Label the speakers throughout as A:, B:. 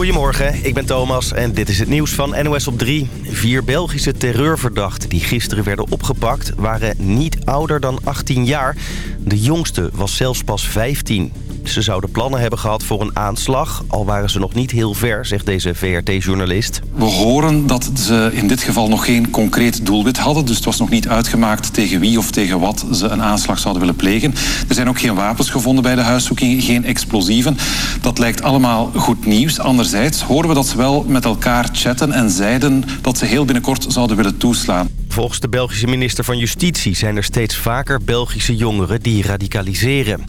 A: Goedemorgen, ik ben Thomas en dit is het nieuws van NOS op 3. Vier Belgische terreurverdachten die gisteren werden opgepakt... waren niet ouder dan 18 jaar. De jongste was zelfs pas 15. Ze zouden plannen hebben gehad voor een aanslag... al waren ze nog niet heel ver, zegt deze VRT-journalist.
B: We horen dat ze in dit geval nog geen concreet doelwit hadden. Dus het was nog niet uitgemaakt tegen wie of tegen wat ze een aanslag zouden willen plegen. Er zijn ook geen wapens gevonden bij de huiszoeking, geen explosieven. Dat lijkt allemaal goed nieuws. Anderzijds horen we dat ze wel met elkaar chatten en zeiden... dat ze heel binnenkort zouden willen toeslaan.
A: Volgens de Belgische minister van Justitie zijn er steeds vaker Belgische jongeren die radicaliseren.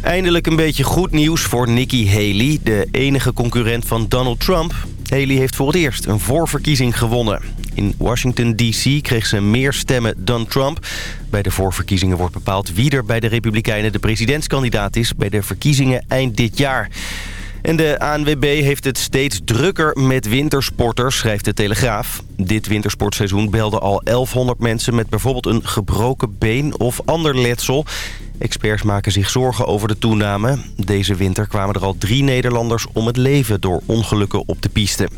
A: Eindelijk een beetje goed nieuws voor Nikki Haley, de enige concurrent van Donald Trump. Haley heeft voor het eerst een voorverkiezing gewonnen. In Washington D.C. kreeg ze meer stemmen dan Trump. Bij de voorverkiezingen wordt bepaald wie er bij de Republikeinen de presidentskandidaat is... bij de verkiezingen eind dit jaar. En de ANWB heeft het steeds drukker met wintersporters, schrijft de Telegraaf. Dit wintersportseizoen belden al 1100 mensen met bijvoorbeeld een gebroken been of ander letsel. Experts maken zich zorgen over de toename. Deze winter kwamen er al drie Nederlanders om het leven door ongelukken op de piste.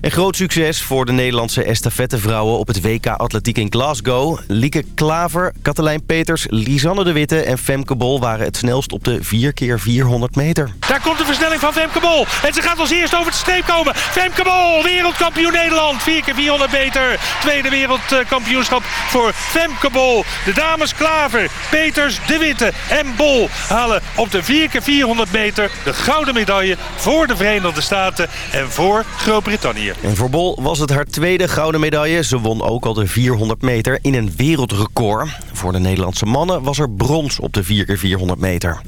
A: Een groot succes voor de Nederlandse estafettevrouwen op het WK Atletiek in Glasgow. Lieke Klaver, Katelijn Peters, Lisanne de Witte en Femke Bol waren het snelst op de 4x400 meter.
C: Daar komt de versnelling van Femke Bol. En ze gaat als eerst over de streep komen. Femke Bol, wereldkampioen Nederland. 4x400 meter. Tweede wereldkampioenschap voor Femke Bol. De dames Klaver, Peters, de Witte en Bol halen op de 4x400 meter de gouden medaille voor de Verenigde Staten en voor Groot-Brittannië.
A: En voor Bol was het haar tweede gouden medaille. Ze won ook al de 400 meter in een wereldrecord. Voor de Nederlandse mannen was er brons op de 4x400 meter.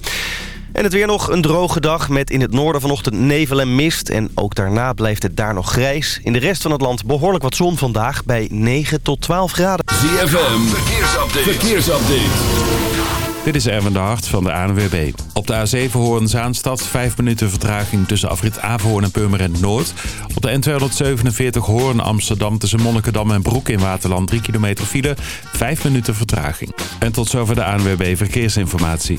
A: En het weer nog een droge dag met in het noorden vanochtend nevel en mist. En ook daarna blijft het daar nog grijs. In de rest van het land behoorlijk wat zon vandaag bij 9 tot 12 graden.
D: ZFM, verkeersupdate. verkeersupdate.
E: Dit is Erwin de Hart van de ANWB. Op de A7 Hoorn-Zaanstad 5 minuten vertraging tussen afrit Averhoorn en Purmerend Noord. Op de N247 Hoorn-Amsterdam tussen Monnikendam en Broek in Waterland 3 kilometer file. 5 minuten vertraging. En tot zover de ANWB Verkeersinformatie.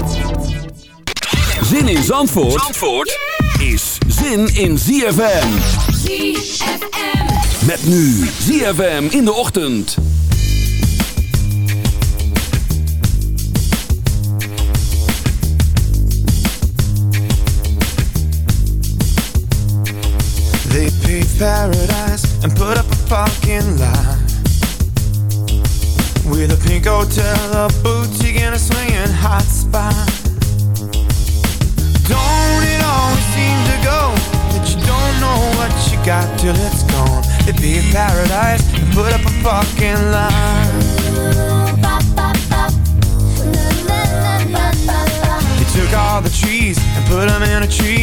D: Zin in Zandvoort, Zandvoort is zin in ZFM. ZFM. Met nu ZFM in de ochtend.
F: They paved paradise and put up a fucking lie. With a pink hotel, a boutique, and a swinging hot spot. Don't it always seem to go that you don't know what you got till it's gone? They paved paradise and put up a fucking lie. They took all the trees and put them in a tree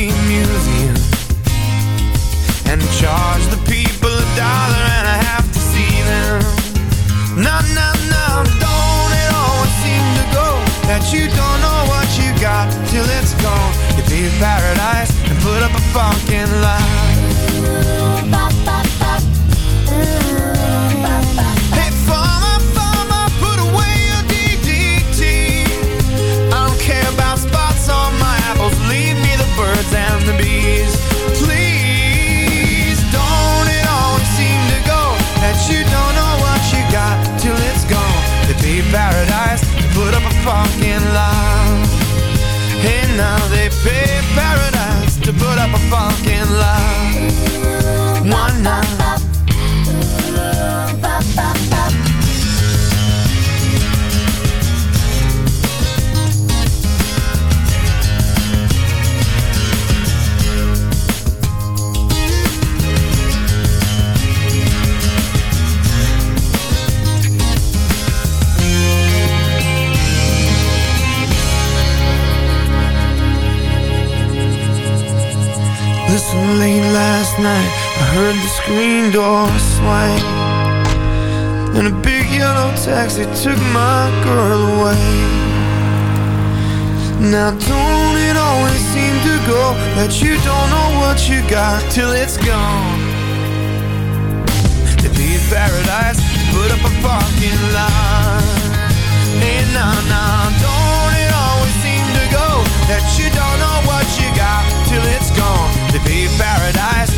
G: heard the screen door swing And a big yellow taxi took my girl away. Now don't it always seem to go That you don't know what you got till it's gone? To be in paradise, put up a parking lot. Hey, nah, nah, don't it always seem to go That you don't know what you got till it's gone? They pay paradise,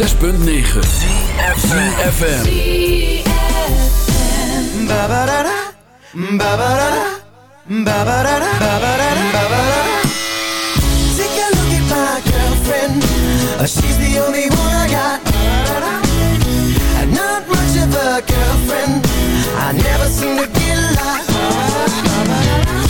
D: 106.9 CFFM
H: Ba-ba-da-da. Take a look at my girlfriend. Uh, She's the only one I got. And not much of a girlfriend. I never seem to get lost.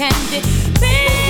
I: candy. Baby.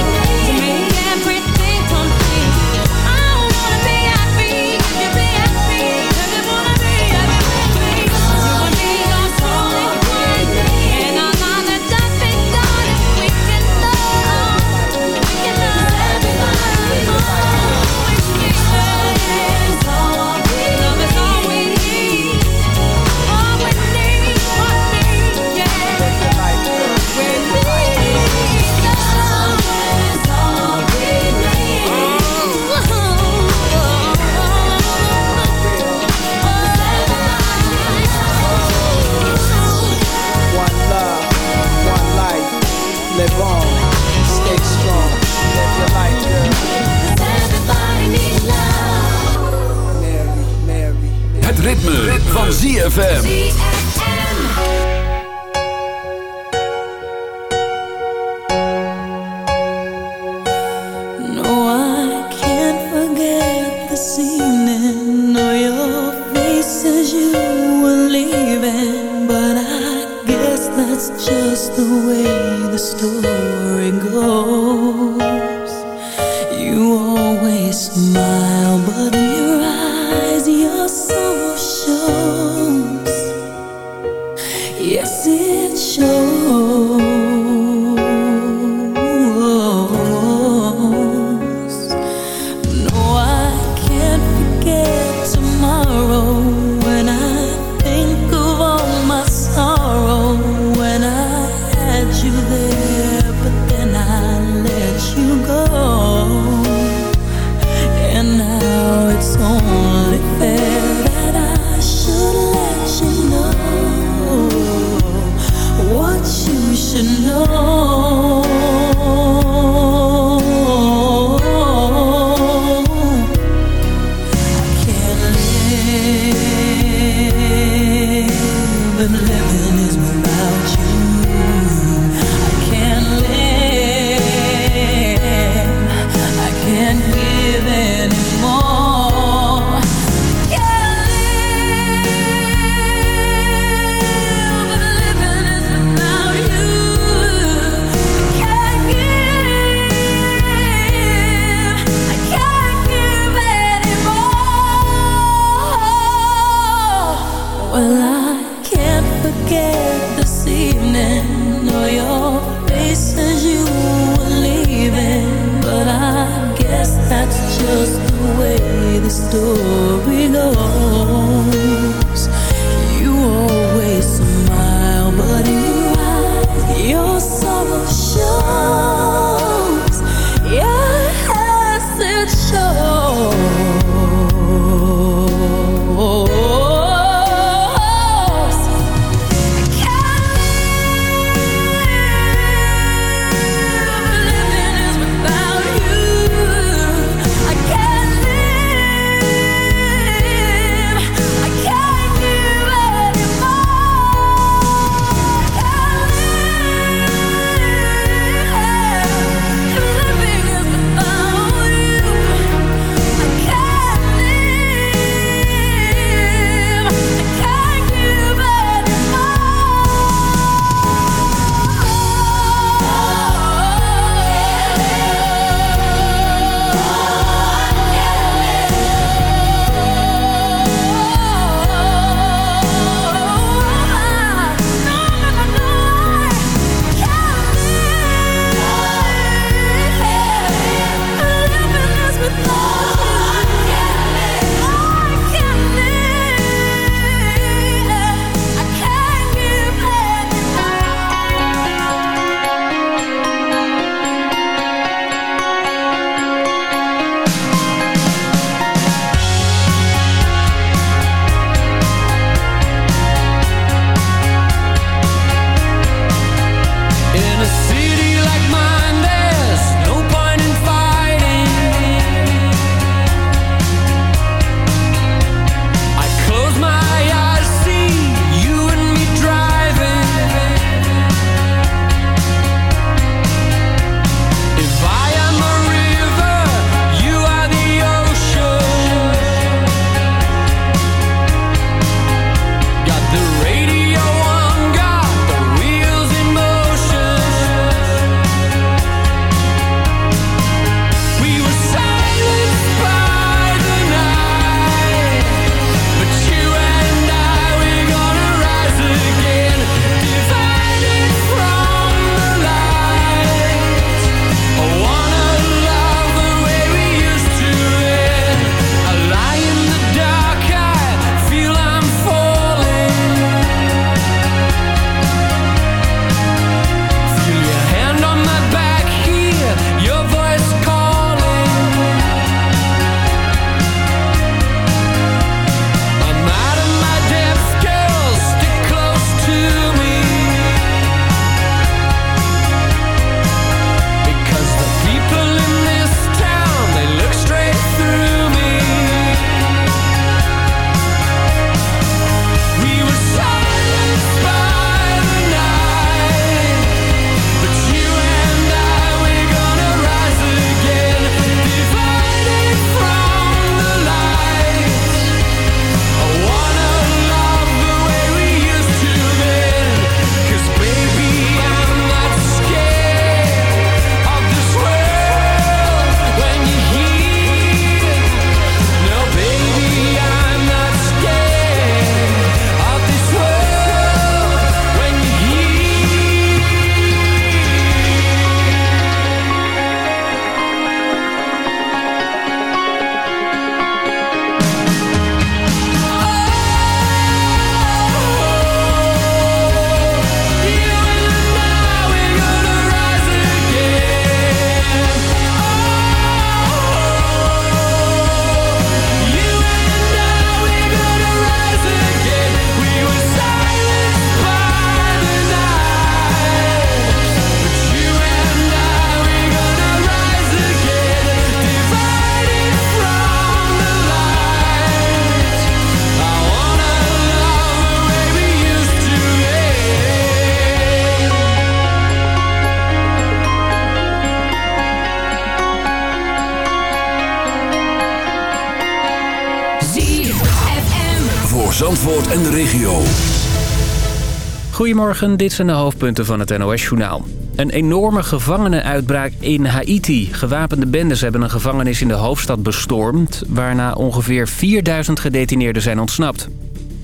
J: should know.
K: Goedemorgen, dit zijn de hoofdpunten van het NOS-journaal. Een enorme gevangenenuitbraak in Haiti. Gewapende bendes hebben een gevangenis in de hoofdstad bestormd... waarna ongeveer 4000 gedetineerden zijn ontsnapt.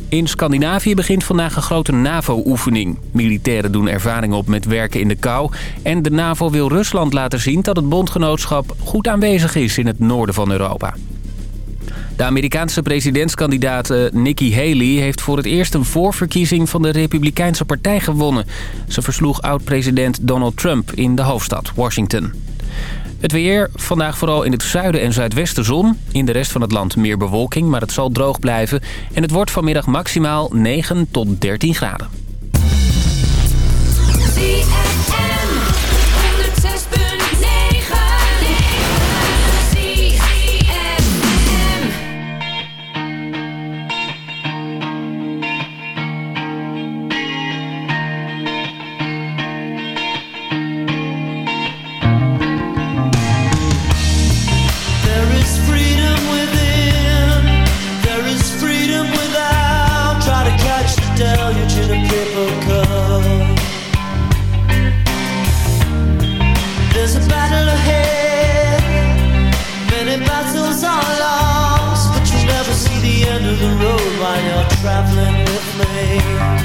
K: In Scandinavië begint vandaag een grote NAVO-oefening. Militairen doen ervaring op met werken in de kou... en de NAVO wil Rusland laten zien dat het bondgenootschap goed aanwezig is in het noorden van Europa. De Amerikaanse presidentskandidaat eh, Nikki Haley heeft voor het eerst een voorverkiezing van de Republikeinse Partij gewonnen. Ze versloeg oud-president Donald Trump in de hoofdstad Washington. Het weer, vandaag vooral in het zuiden en zuidwesten zon. In de rest van het land meer bewolking, maar het zal droog blijven. En het wordt vanmiddag maximaal 9 tot 13 graden.
G: With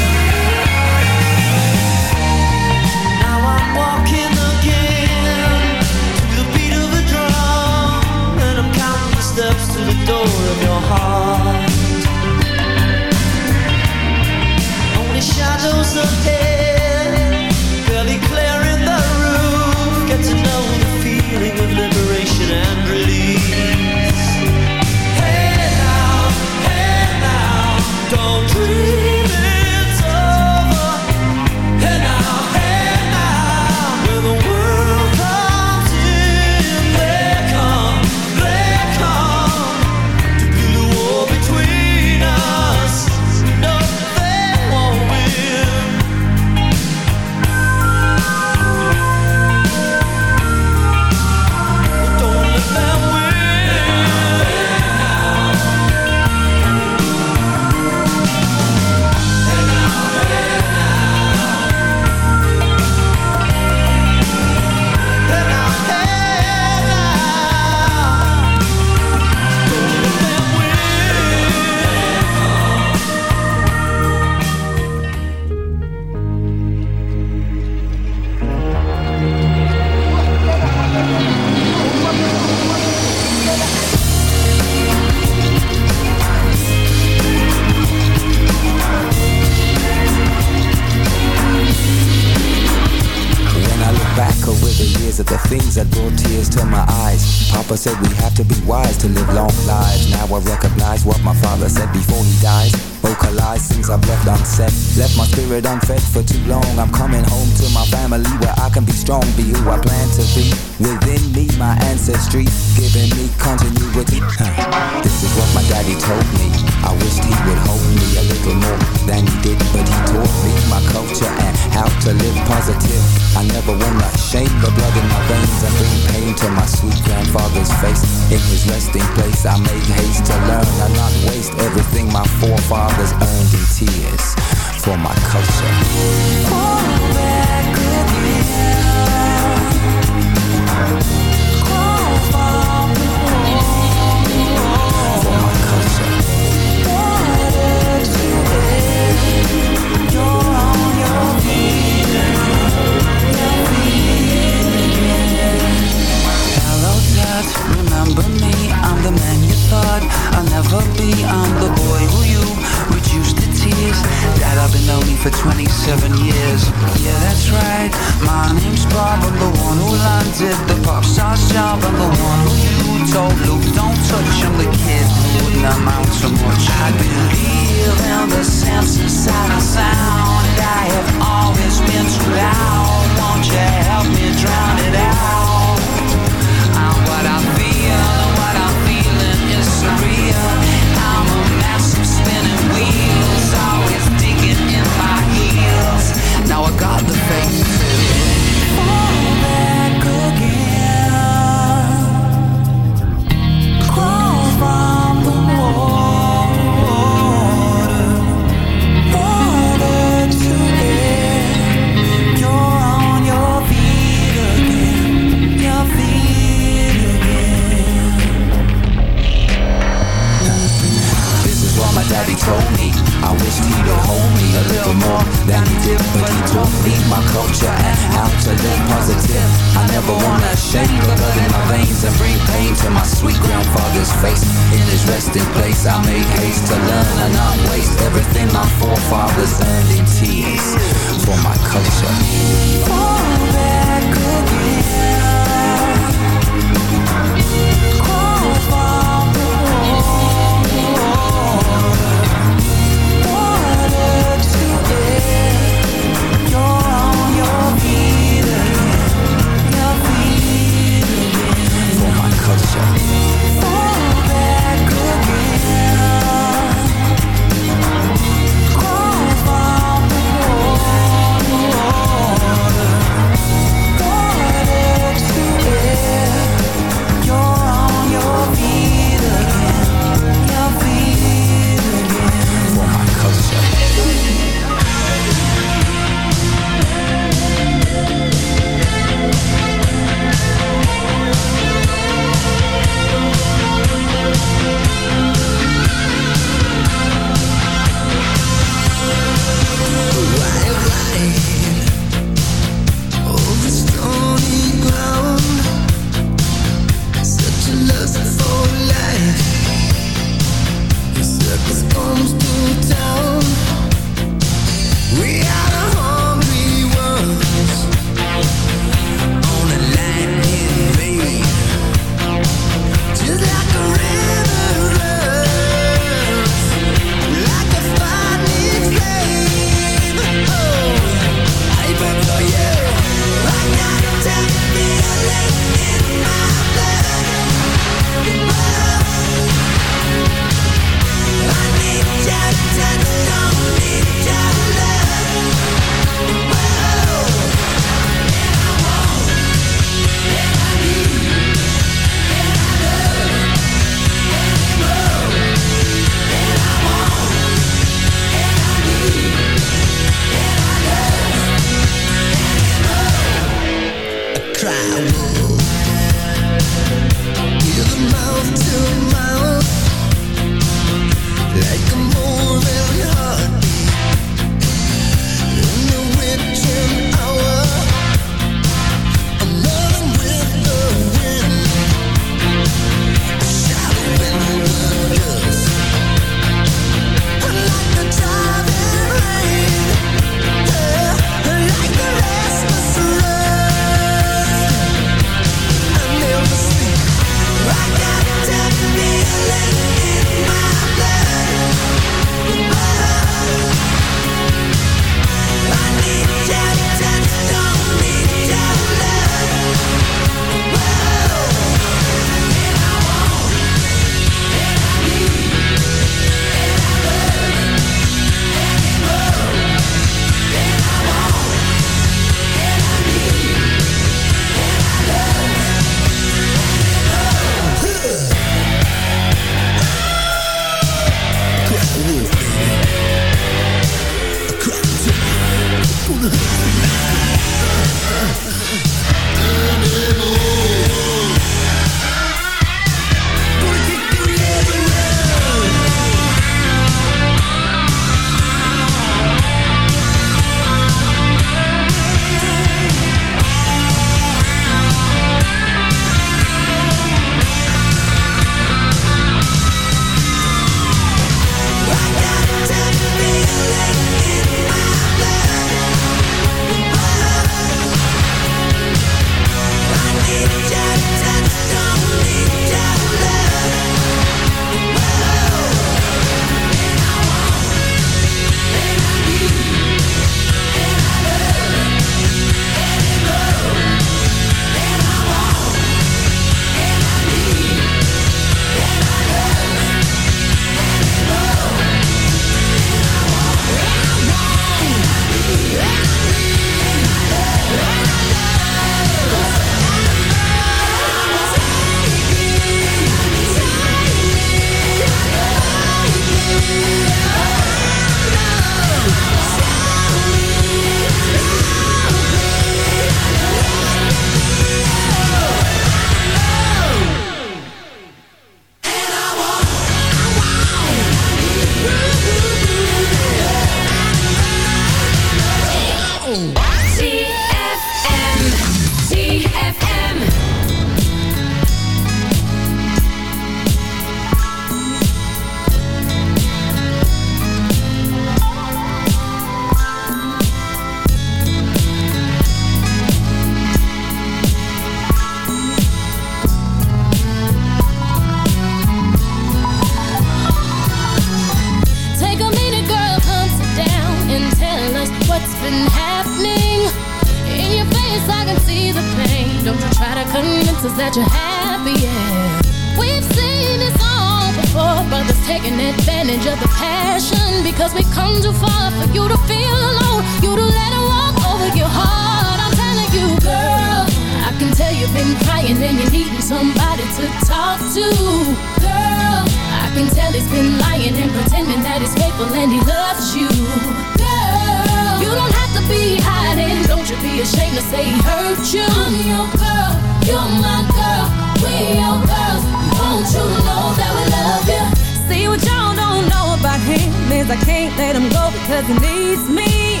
G: me.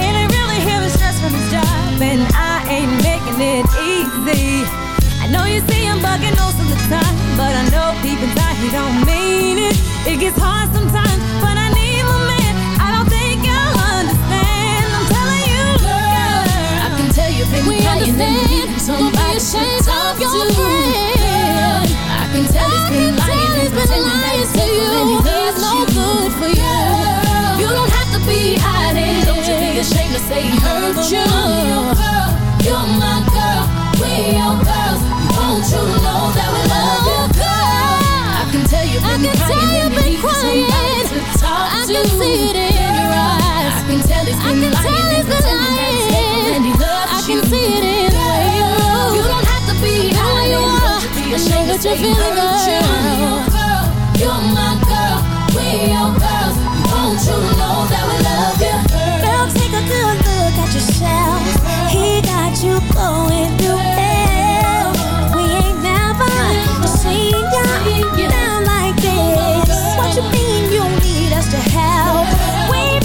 G: And
L: I
J: really hear the stress from his job, and I ain't making it easy. I know you see him bugging most of the time, but I know deep inside he don't mean it. It gets hard sometimes, but I need my man. I don't think you'll understand. I'm telling you, girl.
M: I can tell you've been
J: We
M: you
J: understand.
M: somebody
J: Don't be
M: to
J: ashamed
M: talk
J: of your
M: to.
J: friend.
M: I can tell he's been lying and pretending that he's faithful and he loves
J: no
M: you.
J: good for you.
M: You ashamed to say he hurt you. I'm your girl, you're my girl, we your girls. Won't you know that we love you, girl? I can tell you've been
J: I can tell
M: crying
J: you've been
M: you need somebody
J: crying.
M: to talk
J: I
M: to.
J: can see it in your eyes.
M: I can tell he's been lying
J: tell he's been
M: pretending that he's faithful and he loves
J: I
M: you.
J: can see it in the way you.
M: You don't have to be hiding.
J: you
M: Don't you be ashamed to say he hurt you. I'm your girl, you're my girl, we your girls. Won't you know that we love you,
J: Girl, good look at yourself. He got you going through hell. We ain't never seen you down like this. What you mean you need us to help?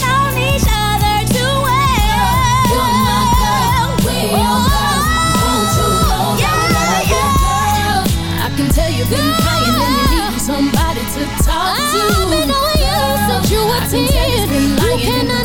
J: Known each other too well.
M: Oh, You're my girl, we girls. Won't you know that we love you. I can tell you've been crying and you need somebody to talk to.
J: I've been knowing you since you were
M: I can tell he's
J: 10. You cannot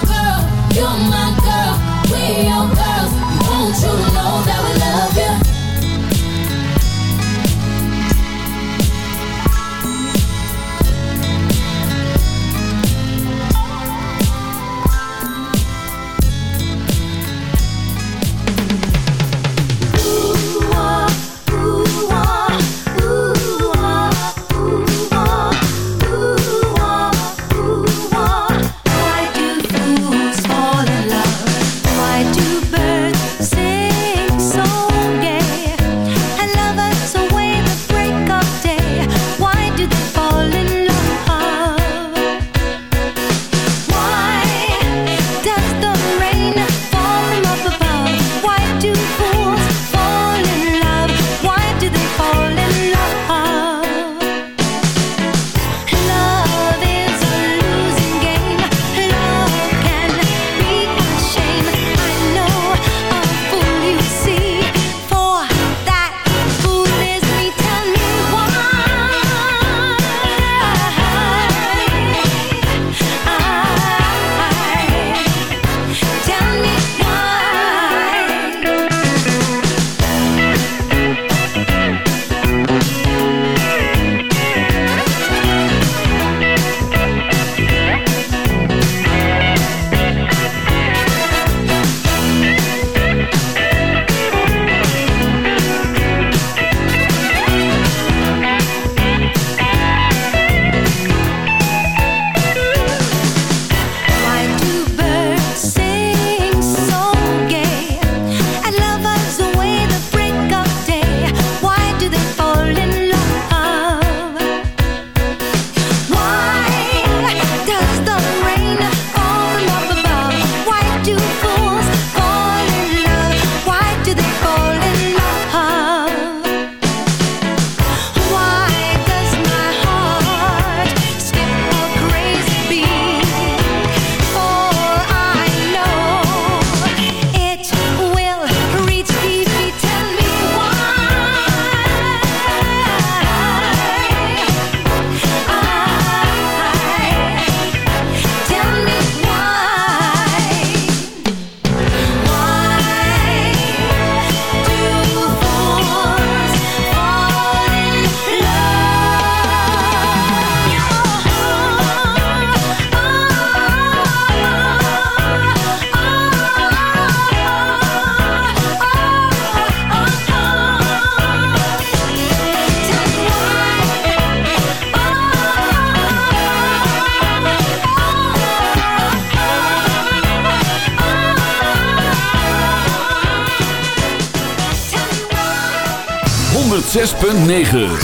J: 9.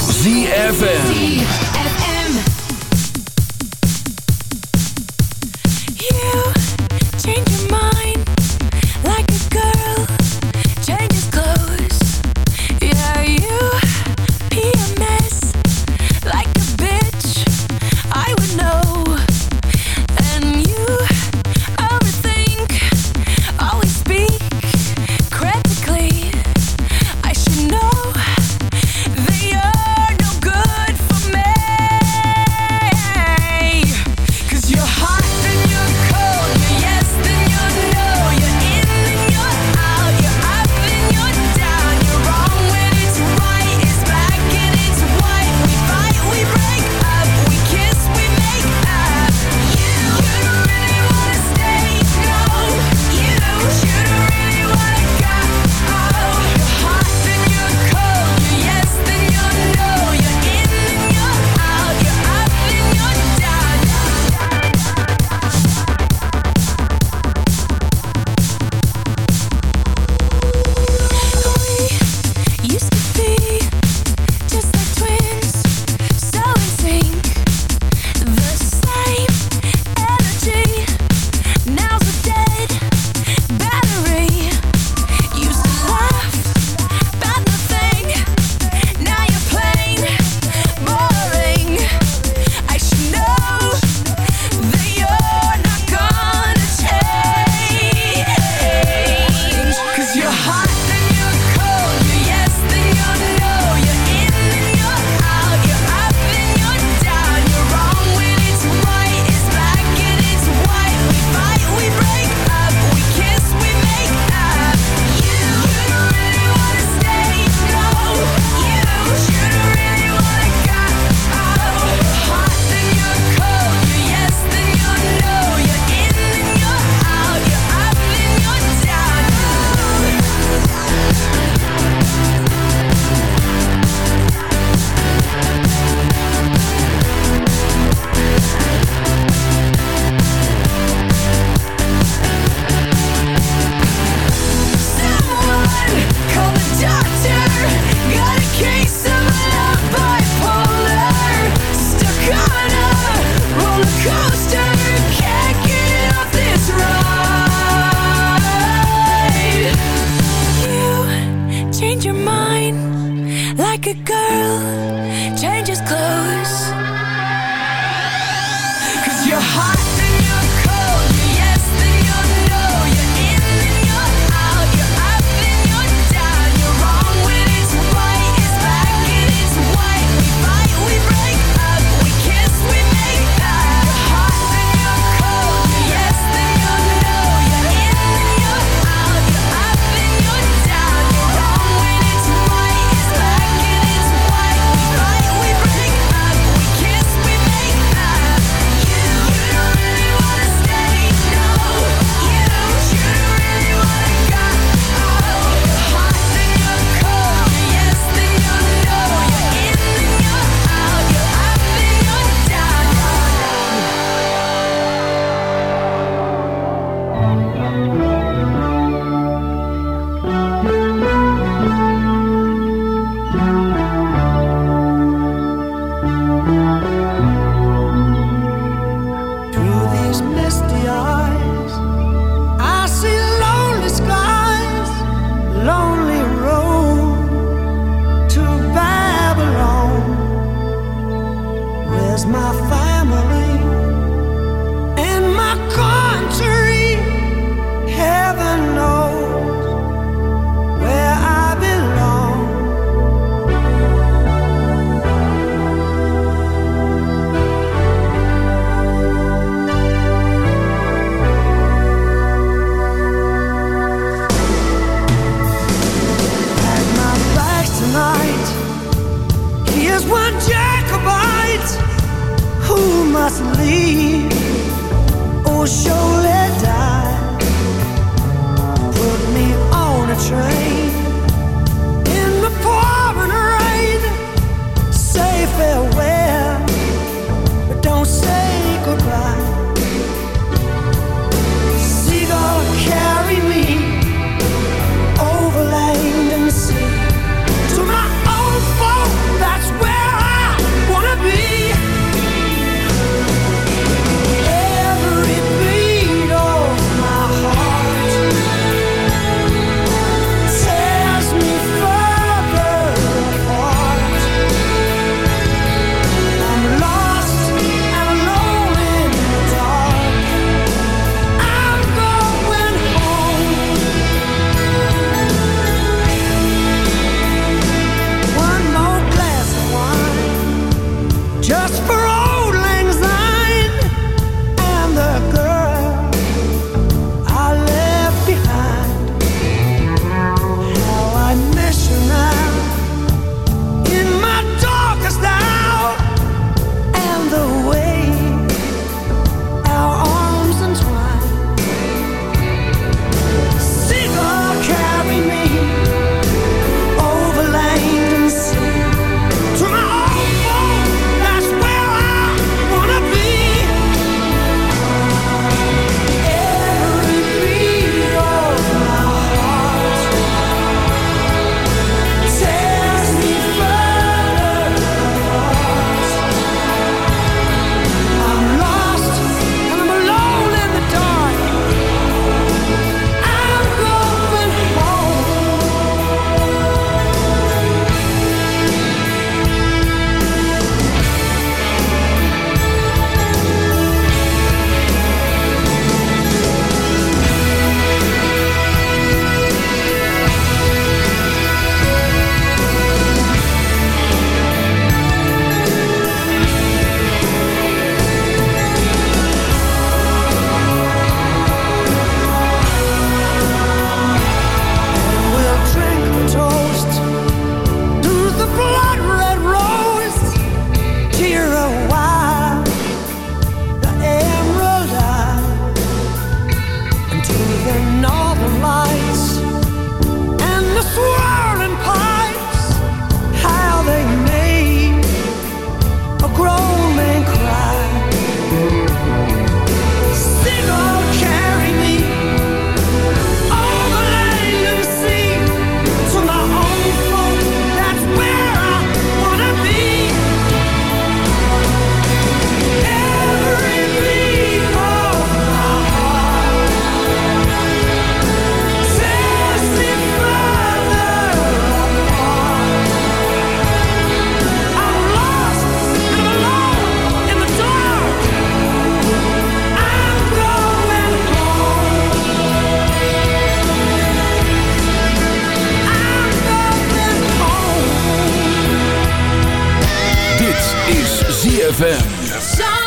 D: ZFM.